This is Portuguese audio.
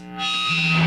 Música